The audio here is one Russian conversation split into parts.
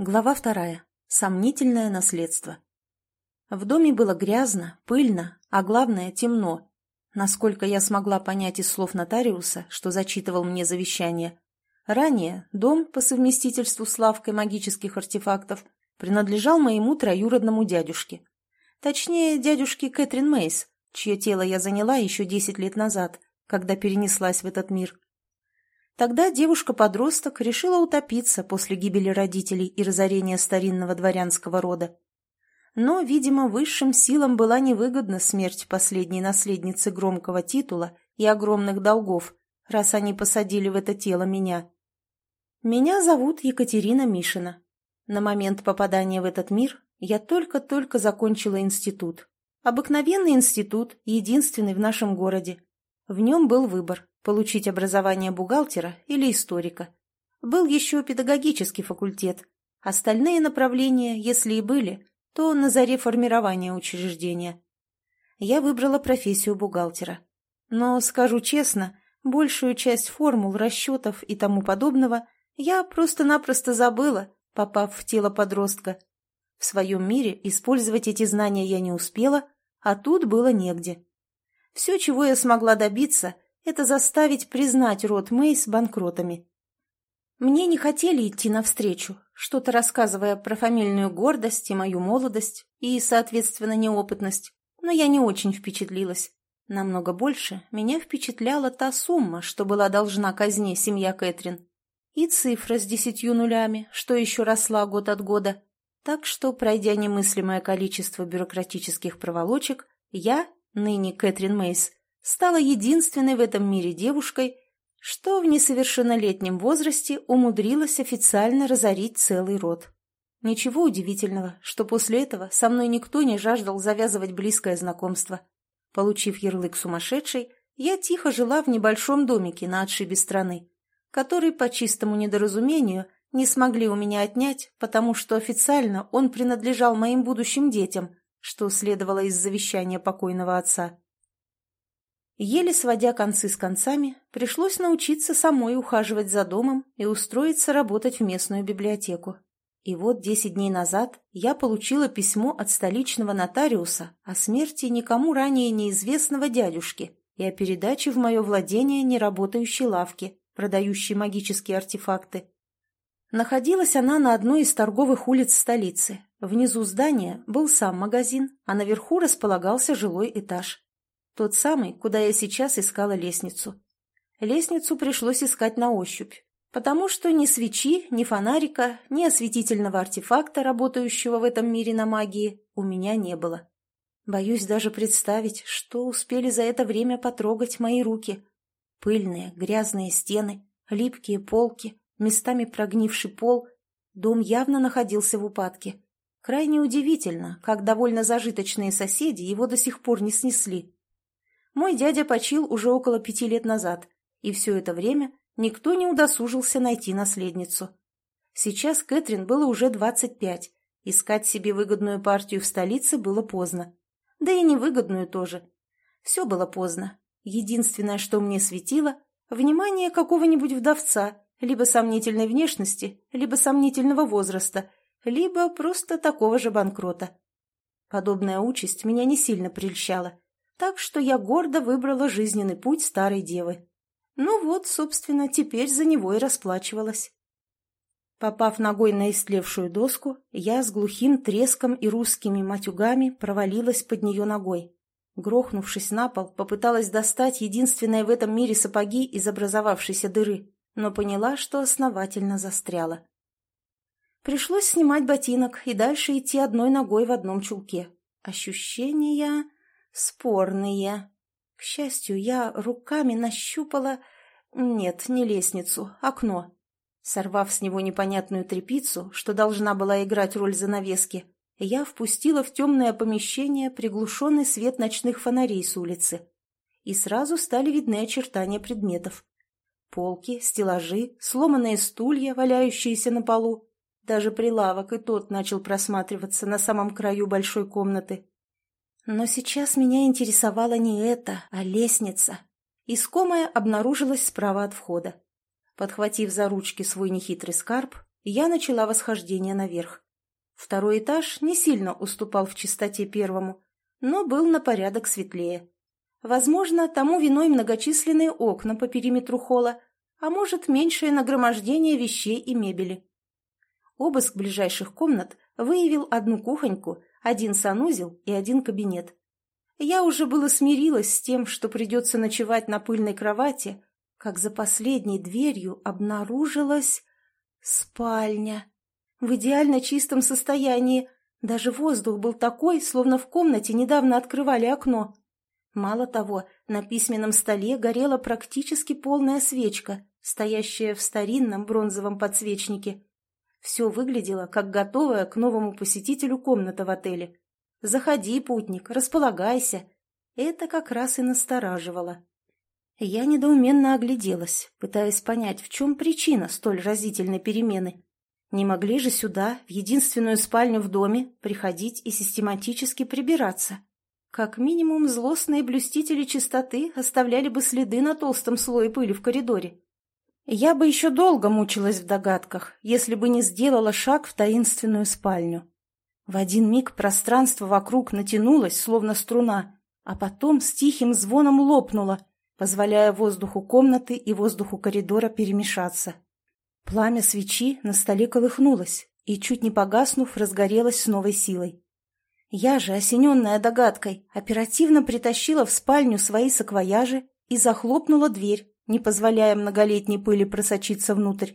Глава вторая. Сомнительное наследство. В доме было грязно, пыльно, а главное – темно. Насколько я смогла понять из слов нотариуса, что зачитывал мне завещание. Ранее дом, по совместительству с лавкой магических артефактов, принадлежал моему троюродному дядюшке. Точнее, дядюшке Кэтрин Мейс, чье тело я заняла еще 10 лет назад, когда перенеслась в этот мир. Тогда девушка-подросток решила утопиться после гибели родителей и разорения старинного дворянского рода. Но, видимо, высшим силам была невыгодна смерть последней наследницы громкого титула и огромных долгов, раз они посадили в это тело меня. Меня зовут Екатерина Мишина. На момент попадания в этот мир я только-только закончила институт. Обыкновенный институт, единственный в нашем городе. В нем был выбор получить образование бухгалтера или историка. Был еще педагогический факультет. Остальные направления, если и были, то на заре формирования учреждения. Я выбрала профессию бухгалтера. Но, скажу честно, большую часть формул, расчетов и тому подобного я просто-напросто забыла, попав в тело подростка. В своем мире использовать эти знания я не успела, а тут было негде. Все, чего я смогла добиться – это заставить признать род Мейс банкротами. Мне не хотели идти навстречу, что-то рассказывая про фамильную гордость и мою молодость, и, соответственно, неопытность, но я не очень впечатлилась. Намного больше меня впечатляла та сумма, что была должна казне семья Кэтрин, и цифра с десятью нулями, что еще росла год от года. Так что, пройдя немыслимое количество бюрократических проволочек, я, ныне Кэтрин Мейс, стала единственной в этом мире девушкой, что в несовершеннолетнем возрасте умудрилась официально разорить целый род. Ничего удивительного, что после этого со мной никто не жаждал завязывать близкое знакомство. Получив ярлык сумасшедшей, я тихо жила в небольшом домике на отшибе страны, который по чистому недоразумению не смогли у меня отнять, потому что официально он принадлежал моим будущим детям, что следовало из завещания покойного отца. Еле сводя концы с концами, пришлось научиться самой ухаживать за домом и устроиться работать в местную библиотеку. И вот десять дней назад я получила письмо от столичного нотариуса о смерти никому ранее неизвестного дядюшки и о передаче в мое владение неработающей лавки, продающей магические артефакты. Находилась она на одной из торговых улиц столицы. Внизу здания был сам магазин, а наверху располагался жилой этаж. Тот самый, куда я сейчас искала лестницу. Лестницу пришлось искать на ощупь, потому что ни свечи, ни фонарика, ни осветительного артефакта, работающего в этом мире на магии, у меня не было. Боюсь даже представить, что успели за это время потрогать мои руки. Пыльные, грязные стены, липкие полки, местами прогнивший пол. Дом явно находился в упадке. Крайне удивительно, как довольно зажиточные соседи его до сих пор не снесли. Мой дядя почил уже около пяти лет назад, и все это время никто не удосужился найти наследницу. Сейчас Кэтрин было уже двадцать пять, искать себе выгодную партию в столице было поздно. Да и невыгодную тоже. Все было поздно. Единственное, что мне светило – внимание какого-нибудь вдовца, либо сомнительной внешности, либо сомнительного возраста, либо просто такого же банкрота. Подобная участь меня не сильно прельщала – так что я гордо выбрала жизненный путь старой девы. Ну вот, собственно, теперь за него и расплачивалась. Попав ногой на истлевшую доску, я с глухим треском и русскими матюгами провалилась под нее ногой. Грохнувшись на пол, попыталась достать единственное в этом мире сапоги из образовавшейся дыры, но поняла, что основательно застряла. Пришлось снимать ботинок и дальше идти одной ногой в одном чулке. Ощущения... Спорные. К счастью, я руками нащупала... Нет, не лестницу, окно. Сорвав с него непонятную трепицу, что должна была играть роль занавески, я впустила в темное помещение приглушенный свет ночных фонарей с улицы. И сразу стали видны очертания предметов. Полки, стеллажи, сломанные стулья, валяющиеся на полу. Даже прилавок и тот начал просматриваться на самом краю большой комнаты. Но сейчас меня интересовало не это, а лестница. Искомая обнаружилась справа от входа. Подхватив за ручки свой нехитрый скарб, я начала восхождение наверх. Второй этаж не сильно уступал в чистоте первому, но был на порядок светлее. Возможно, тому виной многочисленные окна по периметру холла, а может, меньшее нагромождение вещей и мебели. Обыск ближайших комнат выявил одну кухоньку, один санузел и один кабинет. Я уже было смирилась с тем, что придется ночевать на пыльной кровати, как за последней дверью обнаружилась спальня. В идеально чистом состоянии. Даже воздух был такой, словно в комнате недавно открывали окно. Мало того, на письменном столе горела практически полная свечка, стоящая в старинном бронзовом подсвечнике. Все выглядело, как готовая к новому посетителю комната в отеле. Заходи, путник, располагайся. Это как раз и настораживало. Я недоуменно огляделась, пытаясь понять, в чем причина столь разительной перемены. Не могли же сюда, в единственную спальню в доме, приходить и систематически прибираться. Как минимум, злостные блюстители чистоты оставляли бы следы на толстом слое пыли в коридоре. Я бы еще долго мучилась в догадках, если бы не сделала шаг в таинственную спальню. В один миг пространство вокруг натянулось, словно струна, а потом с тихим звоном лопнуло, позволяя воздуху комнаты и воздуху коридора перемешаться. Пламя свечи на столе колыхнулось и, чуть не погаснув, разгорелось с новой силой. Я же, осененная догадкой, оперативно притащила в спальню свои саквояжи и захлопнула дверь, не позволяя многолетней пыли просочиться внутрь.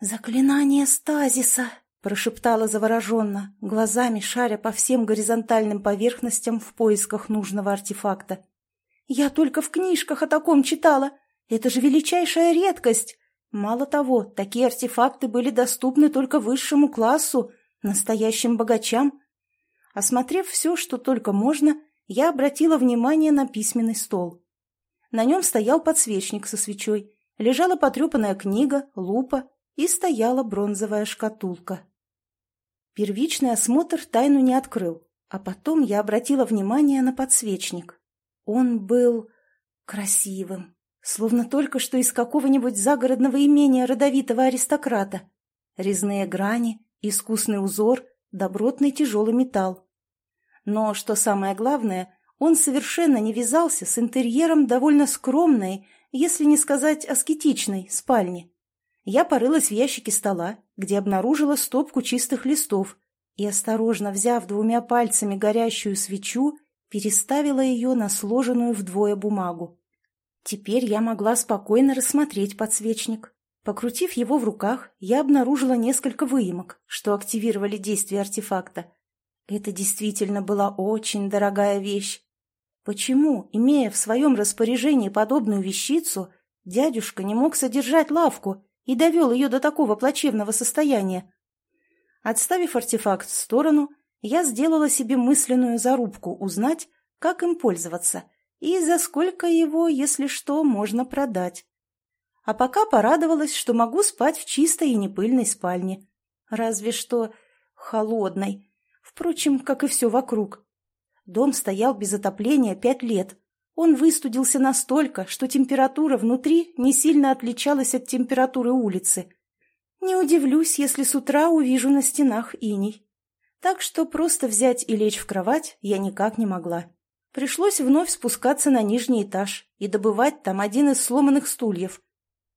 «Заклинание стазиса!» прошептала завороженно, глазами шаря по всем горизонтальным поверхностям в поисках нужного артефакта. «Я только в книжках о таком читала. Это же величайшая редкость. Мало того, такие артефакты были доступны только высшему классу, настоящим богачам. Осмотрев все, что только можно, я обратила внимание на письменный стол. На нем стоял подсвечник со свечой, лежала потрепанная книга, лупа и стояла бронзовая шкатулка. Первичный осмотр тайну не открыл, а потом я обратила внимание на подсвечник. Он был красивым, словно только что из какого-нибудь загородного имения родовитого аристократа. Резные грани, искусный узор, добротный тяжелый металл. Но, что самое главное, он совершенно не вязался с интерьером довольно скромной, если не сказать аскетичной, спальни. Я порылась в ящике стола, где обнаружила стопку чистых листов и, осторожно взяв двумя пальцами горящую свечу, переставила ее на сложенную вдвое бумагу. Теперь я могла спокойно рассмотреть подсвечник. Покрутив его в руках, я обнаружила несколько выемок, что активировали действие артефакта. Это действительно была очень дорогая вещь. Почему, имея в своем распоряжении подобную вещицу, дядюшка не мог содержать лавку и довел ее до такого плачевного состояния. Отставив артефакт в сторону, я сделала себе мысленную зарубку узнать, как им пользоваться и за сколько его, если что, можно продать. А пока порадовалась, что могу спать в чистой и непыльной спальне. Разве что холодной. Впрочем, как и все вокруг. Дом стоял без отопления пять лет, он выстудился настолько, что температура внутри не сильно отличалась от температуры улицы. Не удивлюсь, если с утра увижу на стенах иней. Так что просто взять и лечь в кровать я никак не могла. Пришлось вновь спускаться на нижний этаж и добывать там один из сломанных стульев,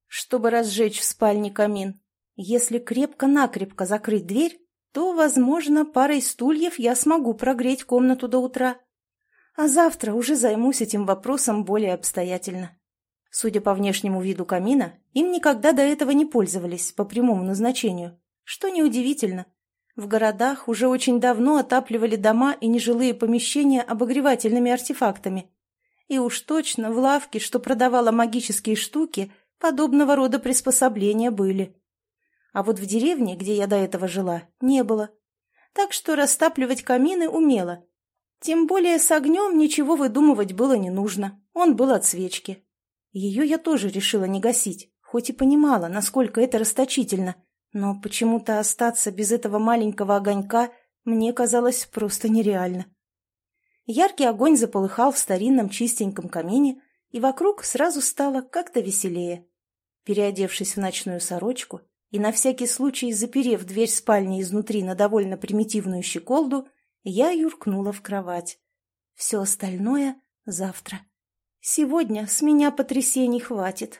чтобы разжечь в спальне камин. Если крепко-накрепко закрыть дверь, то, возможно, парой стульев я смогу прогреть комнату до утра а завтра уже займусь этим вопросом более обстоятельно. Судя по внешнему виду камина, им никогда до этого не пользовались по прямому назначению, что неудивительно. В городах уже очень давно отапливали дома и нежилые помещения обогревательными артефактами. И уж точно в лавке, что продавала магические штуки, подобного рода приспособления были. А вот в деревне, где я до этого жила, не было. Так что растапливать камины умела, тем более с огнем ничего выдумывать было не нужно. Он был от свечки. Ее я тоже решила не гасить, хоть и понимала, насколько это расточительно. Но почему-то остаться без этого маленького огонька мне казалось просто нереально. Яркий огонь заполыхал в старинном чистеньком камине, и вокруг сразу стало как-то веселее. Переодевшись в ночную сорочку, и на всякий случай, заперев дверь спальни изнутри на довольно примитивную щеколду, я юркнула в кровать. Все остальное завтра. Сегодня с меня потрясений хватит.